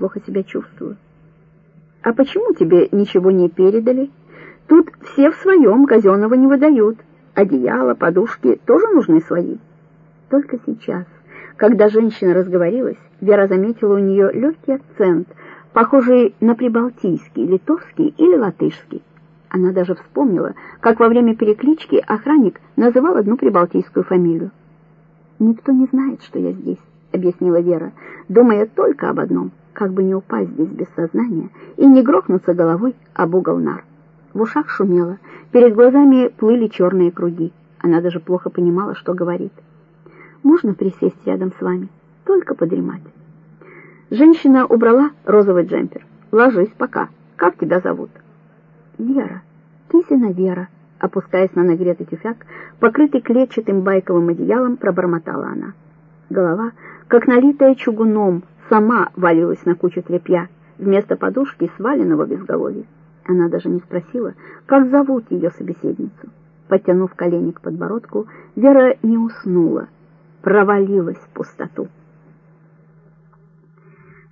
плохо себя чувствую. А почему тебе ничего не передали? Тут все в своем, казенного не выдают. Одеяло, подушки тоже нужны свои. Только сейчас, когда женщина разговорилась, Вера заметила у нее легкий акцент, похожий на прибалтийский, литовский или латышский. Она даже вспомнила, как во время переклички охранник называл одну прибалтийскую фамилию. «Никто не знает, что я здесь», — объяснила Вера, думая только об одном — как бы не упасть здесь без сознания и не грохнуться головой об угол нар. В ушах шумело, перед глазами плыли черные круги. Она даже плохо понимала, что говорит. «Можно присесть рядом с вами? Только подремать». Женщина убрала розовый джемпер. «Ложись пока. Как тебя зовут?» «Вера. Кисина Вера», опускаясь на нагретый тюфяк, покрытый клетчатым байковым одеялом, пробормотала она. Голова, как налитая чугуном, сама валилась на кучу тряпья, вместо подушки сваленного в изголовье. Она даже не спросила, как зовут ее собеседницу. Подтянув колени к подбородку, Вера не уснула, провалилась в пустоту.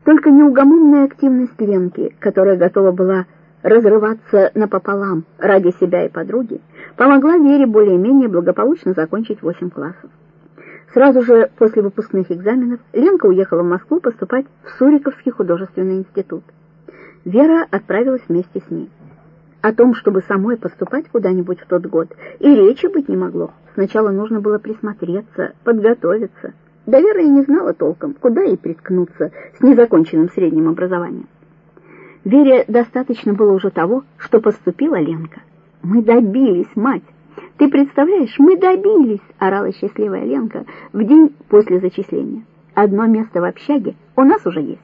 Только неугомонная активность Ленки, которая готова была разрываться напополам ради себя и подруги, помогла Вере более-менее благополучно закончить восемь классов. Сразу же после выпускных экзаменов Ленка уехала в Москву поступать в Суриковский художественный институт. Вера отправилась вместе с ней. О том, чтобы самой поступать куда-нибудь в тот год, и речи быть не могло. Сначала нужно было присмотреться, подготовиться. Да Вера и не знала толком, куда ей приткнуться с незаконченным средним образованием. Вере достаточно было уже того, что поступила Ленка. «Мы добились, мать! Ты представляешь, мы добились!» — орала счастливая Ленка в день после зачисления. «Одно место в общаге у нас уже есть.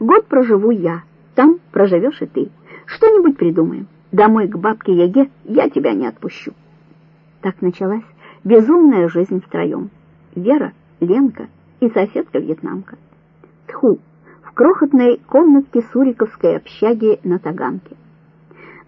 Год проживу я, там проживешь и ты. Что-нибудь придумаем. Домой к бабке Яге я тебя не отпущу». Так началась безумная жизнь втроем. Вера, Ленка и соседка-вьетнамка. Тху! крохотной комнатке Суриковской общаги на Таганке.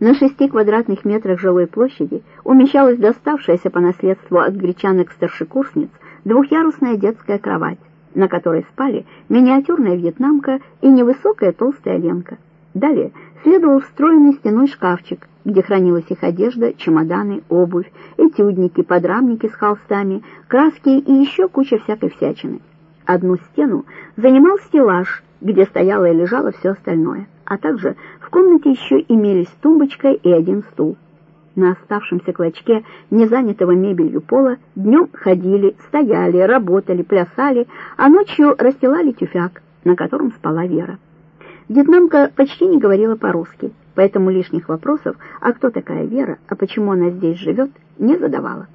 На шести квадратных метрах жилой площади умещалась доставшаяся по наследству от гречанок-старшекурсниц двухъярусная детская кровать, на которой спали миниатюрная вьетнамка и невысокая толстая Ленка. Далее следовал встроенный стеной шкафчик, где хранилась их одежда, чемоданы, обувь, этюдники, подрамники с холстами, краски и еще куча всякой всячины. Одну стену занимал стеллаж, где стояло и лежало все остальное, а также в комнате еще имелись тумбочка и один стул. На оставшемся клочке незанятого мебелью пола днем ходили, стояли, работали, плясали, а ночью расстилали тюфяк, на котором спала Вера. Вьетнамка почти не говорила по-русски, поэтому лишних вопросов, а кто такая Вера, а почему она здесь живет, не задавала.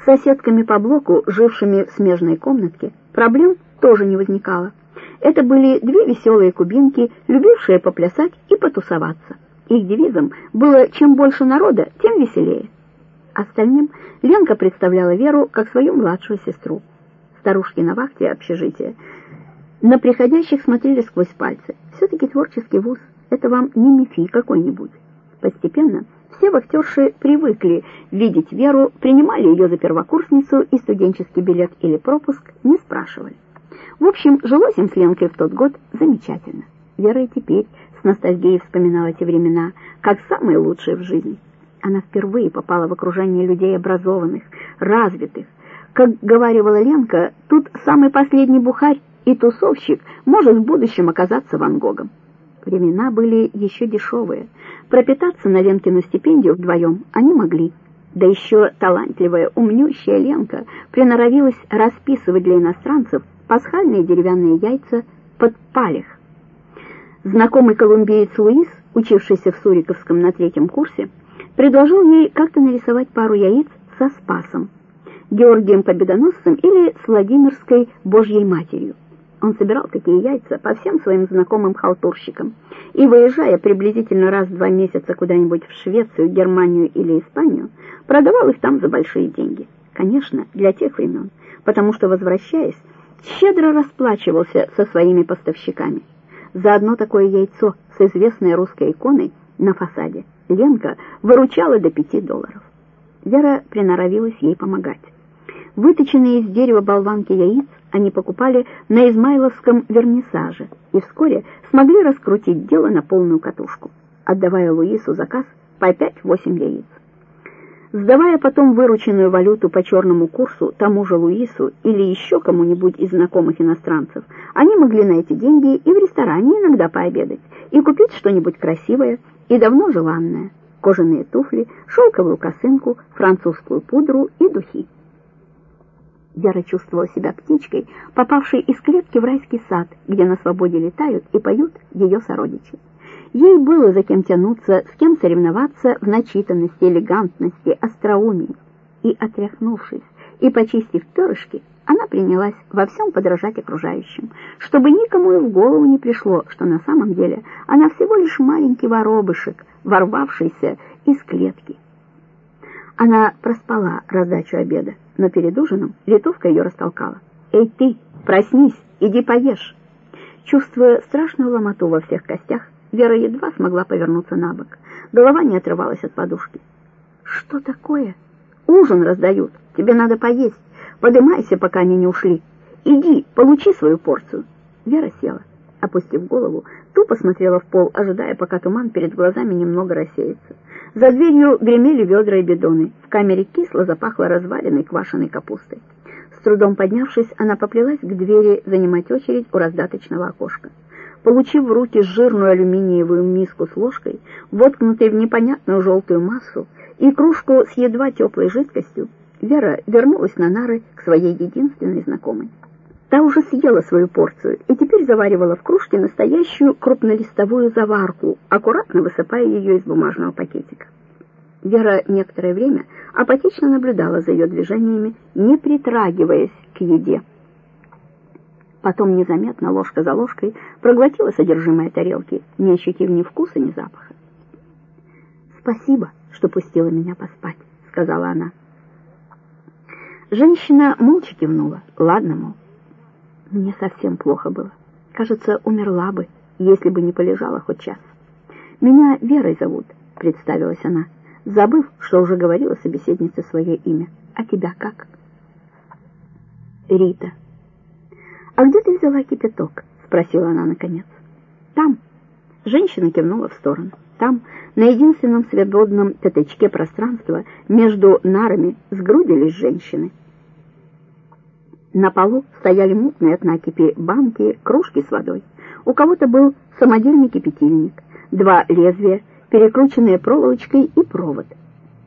С соседками по блоку, жившими в смежной комнатке, проблем тоже не возникало. Это были две веселые кубинки, любившие поплясать и потусоваться. Их девизом было «чем больше народа, тем веселее». Остальным Ленка представляла Веру как свою младшую сестру. Старушки на вахте общежития на приходящих смотрели сквозь пальцы. Все-таки творческий вуз — это вам не мифи какой-нибудь. Постепенно все вахтерши привыкли видеть Веру, принимали ее за первокурсницу и студенческий билет или пропуск не спрашивали. В общем, жилось им с Ленкой в тот год замечательно. Вера теперь с ностальгией вспоминала те времена, как самые лучшие в жизни. Она впервые попала в окружение людей образованных, развитых. Как говаривала Ленка, тут самый последний бухарь и тусовщик может в будущем оказаться Ван Гогом. Времена были еще дешевые. Пропитаться на Ленкину стипендию вдвоем они могли. Да еще талантливая, умнющая Ленка приноровилась расписывать для иностранцев пасхальные деревянные яйца под палех. Знакомый колумбиец Луис, учившийся в Суриковском на третьем курсе, предложил ей как-то нарисовать пару яиц со Спасом, Георгием Победоносцем или с Владимирской Божьей Матерью. Он собирал такие яйца по всем своим знакомым халтурщикам и, выезжая приблизительно раз в два месяца куда-нибудь в Швецию, Германию или Испанию, продавал их там за большие деньги. Конечно, для тех времен, потому что, возвращаясь, щедро расплачивался со своими поставщиками. За одно такое яйцо с известной русской иконой на фасаде Ленка выручала до пяти долларов. Вера приноровилась ей помогать. Выточенные из дерева болванки яиц они покупали на Измайловском вернисаже и вскоре смогли раскрутить дело на полную катушку, отдавая Луису заказ по 5-8 яиц. Сдавая потом вырученную валюту по черному курсу тому же Луису или еще кому-нибудь из знакомых иностранцев, они могли на эти деньги и в ресторане иногда пообедать, и купить что-нибудь красивое и давно желанное — кожаные туфли, шелковую косынку, французскую пудру и духи. Вера чувствовала себя птичкой, попавшей из клетки в райский сад, где на свободе летают и поют ее сородичи. Ей было за кем тянуться, с кем соревноваться в начитанности, элегантности, остроумии. И, отряхнувшись и почистив перышки, она принялась во всем подражать окружающим, чтобы никому и в голову не пришло, что на самом деле она всего лишь маленький воробышек, ворвавшийся из клетки. Она проспала раздачу обеда, но перед ужином литовка ее растолкала. «Эй ты, проснись, иди поешь!» Чувствуя страшную ломоту во всех костях, Вера едва смогла повернуться на бок. Голова не отрывалась от подушки. «Что такое? Ужин раздают. Тебе надо поесть. Подымайся, пока они не ушли. Иди, получи свою порцию». Вера села, опустив голову, тупо смотрела в пол, ожидая, пока туман перед глазами немного рассеется. За дверью гремели ведра и бидоны. В камере кисло запахло разваленной квашеной капустой. С трудом поднявшись, она поплелась к двери занимать очередь у раздаточного окошка. Получив в руки жирную алюминиевую миску с ложкой, воткнутой в непонятную желтую массу, и кружку с едва теплой жидкостью, Вера вернулась на нары к своей единственной знакомой. Та уже съела свою порцию и теперь заваривала в кружке настоящую крупнолистовую заварку, аккуратно высыпая ее из бумажного пакетика. Вера некоторое время апатично наблюдала за ее движениями, не притрагиваясь к еде. Потом незаметно, ложка за ложкой, проглотила содержимое тарелки, не ощутив ни вкуса, ни запаха. «Спасибо, что пустила меня поспать», — сказала она. Женщина молча кивнула. «Ладно, мол». Мне совсем плохо было. Кажется, умерла бы, если бы не полежала хоть час. «Меня Верой зовут», — представилась она, забыв, что уже говорила собеседнице свое имя. «А тебя как?» «Рита», «А где ты взяла кипяток?» — спросила она наконец. «Там». Женщина кивнула в сторону. Там, на единственном свободном пятачке пространства, между нарами сгрудились женщины. На полу стояли мутные от накипи банки, кружки с водой. У кого-то был самодельный кипятильник, два лезвия, перекрученные проволочкой и провод.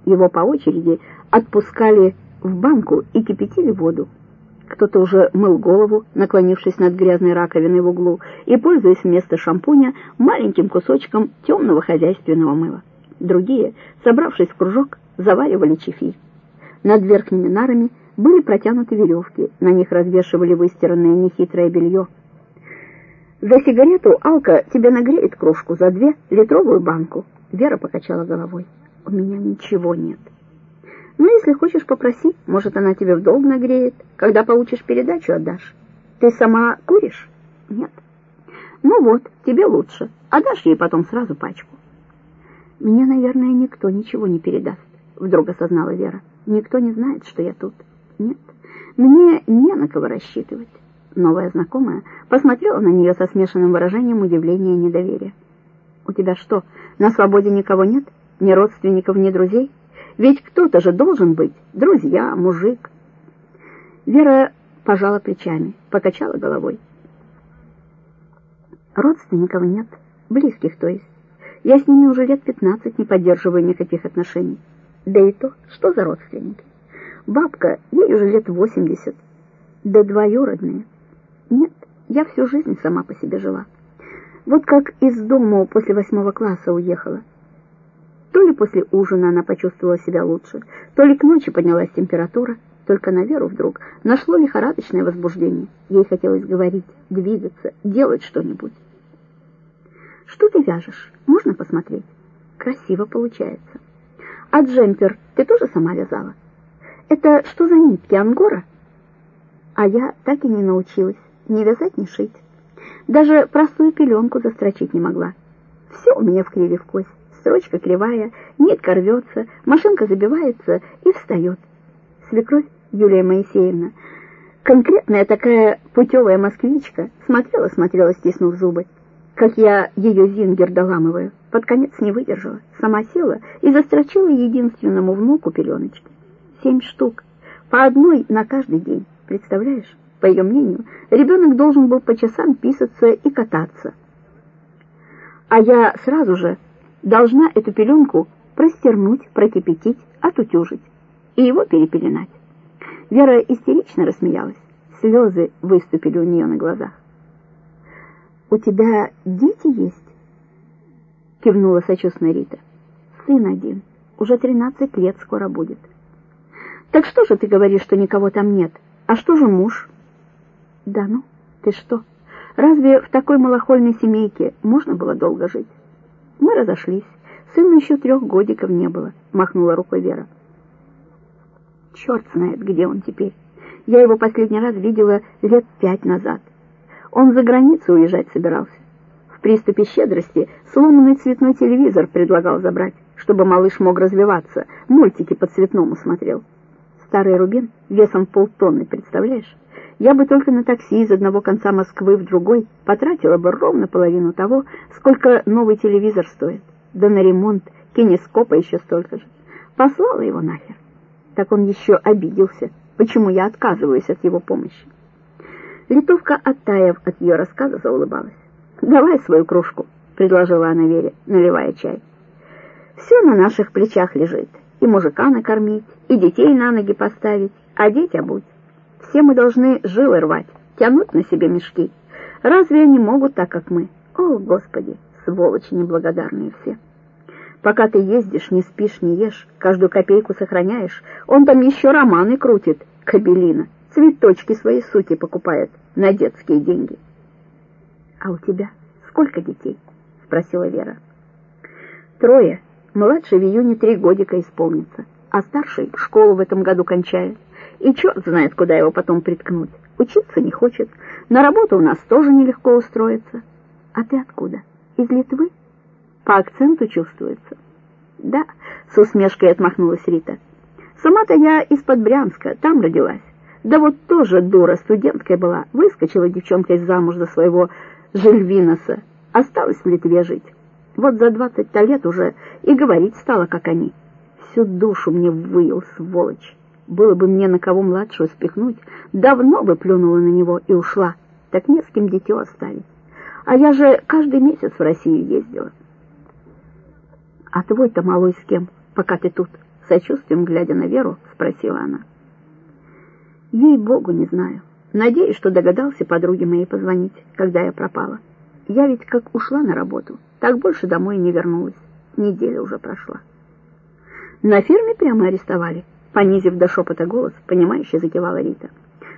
Его по очереди отпускали в банку и кипятили воду. Кто-то уже мыл голову, наклонившись над грязной раковиной в углу, и пользуясь вместо шампуня маленьким кусочком темного хозяйственного мыла. Другие, собравшись в кружок, заваривали чефирь. Над верхними нарами были протянуты веревки, на них развешивали выстиранное нехитрое белье. «За сигарету Алка тебе нагреет кружку, за две — литровую банку». Вера покачала головой. «У меня ничего нет». Ну, если хочешь, попроси, может, она тебе в долг нагреет. Когда получишь передачу, отдашь. Ты сама куришь? Нет. Ну вот, тебе лучше. Отдашь ей потом сразу пачку. Мне, наверное, никто ничего не передаст, вдруг осознала Вера. Никто не знает, что я тут. Нет, мне не на кого рассчитывать. Новая знакомая посмотрела на нее со смешанным выражением удивления и недоверия. «У тебя что, на свободе никого нет? Ни родственников, ни друзей?» Ведь кто-то же должен быть, друзья, мужик. Вера пожала плечами, покачала головой. Родственников нет, близких то есть. Я с ними уже лет пятнадцать не поддерживаю никаких отношений. Да и то, что за родственники? Бабка, ей уже лет восемьдесят. Да двоюродные. Нет, я всю жизнь сама по себе жила. Вот как из дома после восьмого класса уехала. То ли после ужина она почувствовала себя лучше, то ли к ночи поднялась температура, только на Веру вдруг нашло лихорадочное возбуждение. Ей хотелось говорить, двигаться, делать что-нибудь. «Что ты вяжешь? Можно посмотреть?» «Красиво получается». «А джемпер ты тоже сама вязала?» «Это что за нитки, ангора?» А я так и не научилась ни вязать, ни шить. Даже простую пеленку застрочить не могла. Все у меня в криве в кость строчка кривая, нитка рвется, машинка забивается и встает. Свекровь Юлия Моисеевна. Конкретная такая путевая москвичка смотрела-смотрела, стиснув зубы, как я ее зингер доламываю. Под конец не выдержала, сама села и застрочила единственному внуку пеленочки. Семь штук, по одной на каждый день, представляешь? По ее мнению, ребенок должен был по часам писаться и кататься. А я сразу же должна эту пеленку простернуть, прокипятить, отутюжить и его перепеленать. Вера истерично рассмеялась. Слезы выступили у нее на глазах. «У тебя дети есть?» Кивнула сочувственно Рита. «Сын один. Уже тринадцать лет скоро будет». «Так что же ты говоришь, что никого там нет? А что же муж?» «Да ну, ты что? Разве в такой малохольной семейке можно было долго жить?» «Мы разошлись. Сыну еще трех годиков не было», — махнула рукой Вера. Черт знает, где он теперь. Я его последний раз видела лет пять назад. Он за границу уезжать собирался. В приступе щедрости сломанный цветной телевизор предлагал забрать, чтобы малыш мог развиваться, мультики по цветному смотрел. Старый рубин весом полтонны, представляешь? Я бы только на такси из одного конца Москвы в другой потратила бы ровно половину того, сколько новый телевизор стоит. Да на ремонт кинескопа еще столько же. Послала его нахер так он еще обиделся, почему я отказываюсь от его помощи. Литовка, оттаяв от ее рассказа, заулыбалась. «Давай свою кружку», — предложила она Вере, наливая чай. «Все на наших плечах лежит. И мужика накормить, и детей на ноги поставить, одеть обуть. Все мы должны жилы рвать, тянуть на себе мешки. Разве они могут так, как мы? О, Господи, сволочи неблагодарные все!» Пока ты ездишь, не спишь, не ешь, каждую копейку сохраняешь, он там еще романы крутит, кабелина, цветочки свои суки покупает на детские деньги. — А у тебя сколько детей? — спросила Вера. — Трое. Младший в июне три годика исполнится, а старший школу в этом году кончает. И черт знает, куда его потом приткнуть. Учиться не хочет. На работу у нас тоже нелегко устроиться. А ты откуда? Из Литвы? По акценту чувствуется. Да, с усмешкой отмахнулась Рита. Сама-то я из-под Брянска, там родилась. Да вот тоже дура студенткой была, выскочила девчонка из замуж за своего Жильвиноса, осталась в Литве жить. Вот за двадцать-то лет уже и говорить стала, как они. Всю душу мне выел, сволочь. Было бы мне на кого младшего спихнуть, давно бы плюнула на него и ушла. Так не с кем дитё оставить. А я же каждый месяц в Россию ездила. «А твой-то малой с кем, пока ты тут?» Сочувствием, глядя на Веру, спросила она. «Ей-богу, не знаю. Надеюсь, что догадался подруге моей позвонить, когда я пропала. Я ведь как ушла на работу, так больше домой не вернулась. Неделя уже прошла». «На ферме прямо арестовали?» Понизив до шепота голос, понимающе закивала Рита.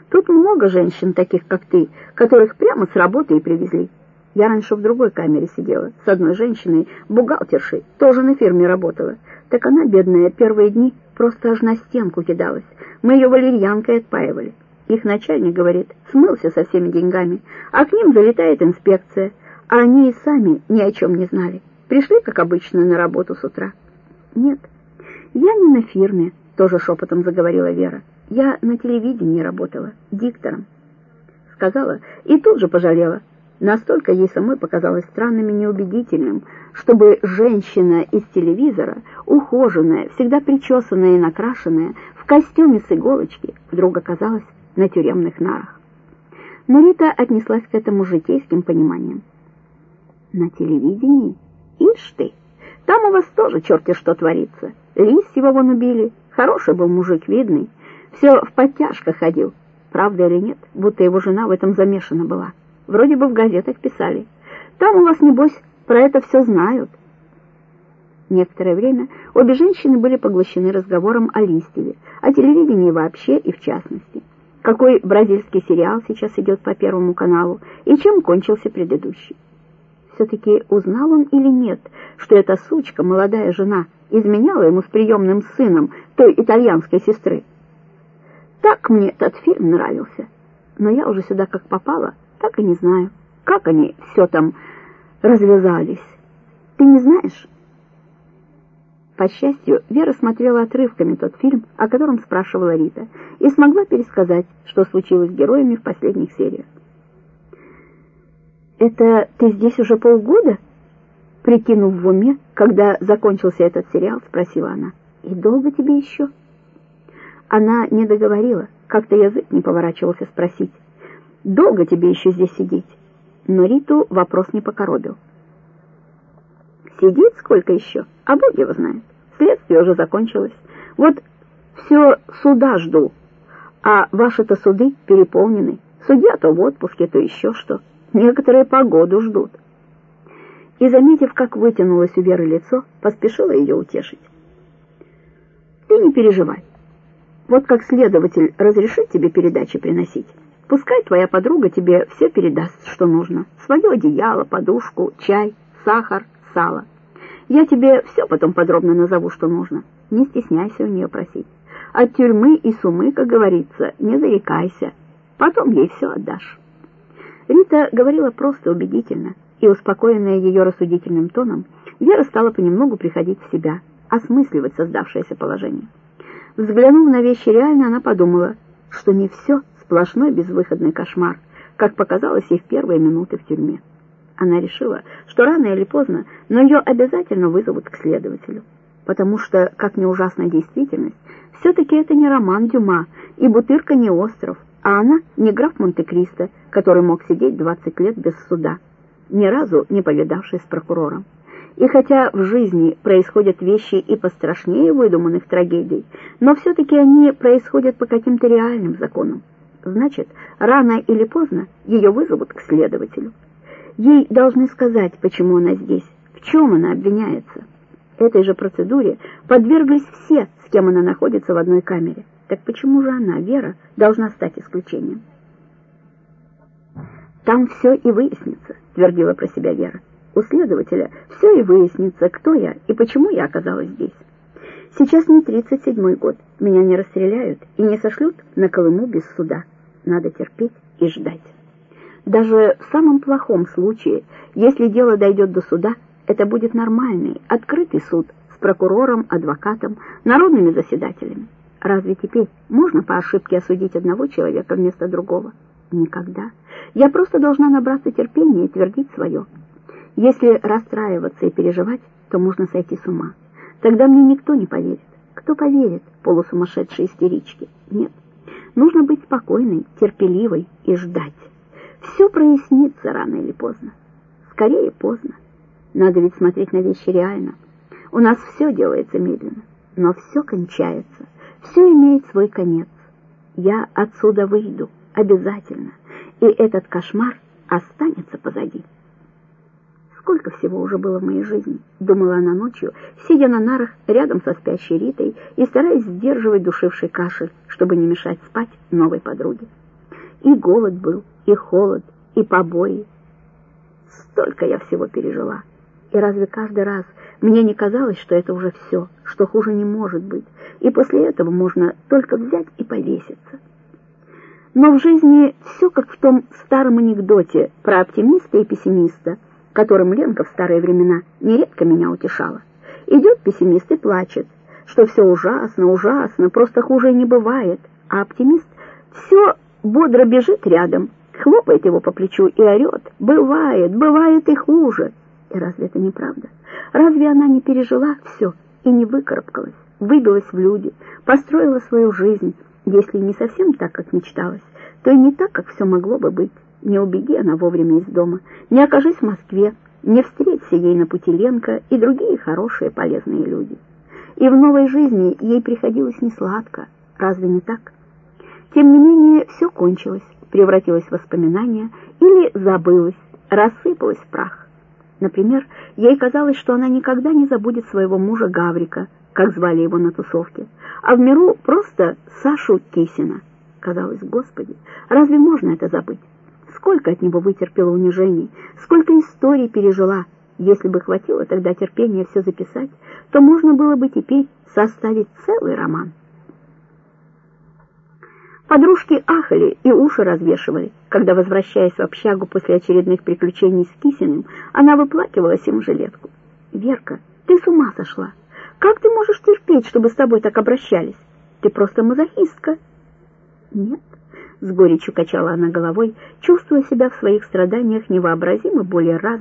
«Тут много женщин, таких как ты, которых прямо с работы и привезли. Я раньше в другой камере сидела, с одной женщиной, бухгалтершей, тоже на фирме работала. Так она, бедная, первые дни просто аж на стенку кидалась. Мы ее валерьянкой отпаивали. Их начальник говорит, смылся со всеми деньгами, а к ним залетает инспекция. А они и сами ни о чем не знали. Пришли, как обычно, на работу с утра. Нет, я не на фирме, тоже шепотом заговорила Вера. Я на телевидении работала, диктором. Сказала и тут же пожалела, Настолько ей самой показалось странным и неубедительным, чтобы женщина из телевизора, ухоженная, всегда причесанная и накрашенная, в костюме с иголочки, вдруг оказалась на тюремных нарах. Но Рита отнеслась к этому житейским пониманием. «На телевидении? Ишь ты! Там у вас тоже черти что творится. Лис его вон убили, хороший был мужик, видный, все в подтяжках ходил. Правда или нет, будто его жена в этом замешана была». Вроде бы в газетах писали. Там у вас, небось, про это все знают. Некоторое время обе женщины были поглощены разговором о Листьеве, о телевидении вообще и в частности. Какой бразильский сериал сейчас идет по Первому каналу и чем кончился предыдущий. Все-таки узнал он или нет, что эта сучка, молодая жена, изменяла ему с приемным сыном той итальянской сестры. Так мне этот фильм нравился. Но я уже сюда как попала, так и не знаю, как они все там развязались. Ты не знаешь? По счастью, Вера смотрела отрывками тот фильм, о котором спрашивала Рита, и смогла пересказать, что случилось с героями в последних сериях. «Это ты здесь уже полгода?» Прикинув в уме, когда закончился этот сериал, спросила она. «И долго тебе еще?» Она не договорила, как-то язык не поворачивался спросить. «Долго тебе еще здесь сидеть?» Но Риту вопрос не покоробил. «Сидеть сколько еще? А Бог его знает. Следствие уже закончилось. Вот все суда жду, а ваши-то суды переполнены. Судья то в отпуске, то еще что. Некоторые погоду ждут». И, заметив, как вытянулось у Веры лицо, поспешила ее утешить. «Ты не переживай. Вот как следователь разрешит тебе передачи приносить, пускай твоя подруга тебе все передаст, что нужно. Свое одеяло, подушку, чай, сахар, сало. Я тебе все потом подробно назову, что нужно. Не стесняйся у нее просить. От тюрьмы и сумы, как говорится, не зарекайся. Потом ей все отдашь. Рита говорила просто убедительно, и, успокоенная ее рассудительным тоном, Вера стала понемногу приходить в себя, осмысливать создавшееся положение. Взглянув на вещи реально, она подумала, что не все сплошной безвыходный кошмар, как показалось ей в первые минуты в тюрьме. Она решила, что рано или поздно, но ее обязательно вызовут к следователю, потому что, как ни ужасна действительность, все-таки это не роман Дюма, и Бутырка не остров, а она не граф Монте-Кристо, который мог сидеть 20 лет без суда, ни разу не повидавшись с прокурором. И хотя в жизни происходят вещи и пострашнее выдуманных трагедий, но все-таки они происходят по каким-то реальным законам. Значит, рано или поздно ее вызовут к следователю. Ей должны сказать, почему она здесь, в чем она обвиняется. Этой же процедуре подверглись все, с кем она находится в одной камере. Так почему же она, Вера, должна стать исключением? «Там все и выяснится», — твердила про себя Вера. У следователя все и выяснится, кто я и почему я оказалась здесь. Сейчас не 37-й год, меня не расстреляют и не сошлют на Колыму без суда. Надо терпеть и ждать. Даже в самом плохом случае, если дело дойдет до суда, это будет нормальный, открытый суд с прокурором, адвокатом, народными заседателями. Разве теперь можно по ошибке осудить одного человека вместо другого? Никогда. Я просто должна набраться терпения и твердить свое. Если расстраиваться и переживать, то можно сойти с ума. Тогда мне никто не поверит. Кто поверит полусумасшедшей истеричке? Нет. Нужно быть спокойной, терпеливой и ждать. Все прояснится рано или поздно. Скорее поздно. Надо ведь смотреть на вещи реально. У нас все делается медленно, но все кончается. Все имеет свой конец. Я отсюда выйду, обязательно. И этот кошмар останется позади. Сколько всего уже было в моей жизни, думала она ночью, сидя на нарах рядом со спящей Ритой и стараясь сдерживать душивший кашель, чтобы не мешать спать новой подруге. И голод был, и холод, и побои. Столько я всего пережила. И разве каждый раз мне не казалось, что это уже все, что хуже не может быть, и после этого можно только взять и повеситься? Но в жизни все как в том старом анекдоте про оптимиста и пессимиста — которым Ленка в старые времена нередко меня утешала. Идет пессимист и плачет, что все ужасно, ужасно, просто хуже не бывает, а оптимист все бодро бежит рядом, хлопает его по плечу и орет «Бывает, бывает и хуже». И разве это не правда? Разве она не пережила все и не выкарабкалась, выбилась в люди, построила свою жизнь, если не совсем так, как мечталось, то и не так, как все могло бы быть? Не убеги она вовремя из дома, не окажись в Москве, не встреться ей на пути Ленка и другие хорошие полезные люди. И в новой жизни ей приходилось несладко, разве не так? Тем не менее, все кончилось, превратилось в воспоминания или забылось, рассыпалось в прах. Например, ей казалось, что она никогда не забудет своего мужа Гаврика, как звали его на тусовке, а в миру просто Сашу Кисина. Казалось, Господи, разве можно это забыть? Сколько от него вытерпела унижений, сколько историй пережила. Если бы хватило тогда терпения все записать, то можно было бы теперь составить целый роман. Подружки ахали и уши развешивали, когда, возвращаясь в общагу после очередных приключений с Кисиным, она выплакивала ему жилетку. «Верка, ты с ума сошла! Как ты можешь терпеть, чтобы с тобой так обращались? Ты просто мазохистка». «Нет», — с горечью качала она головой, чувствуя себя в своих страданиях невообразимо более раз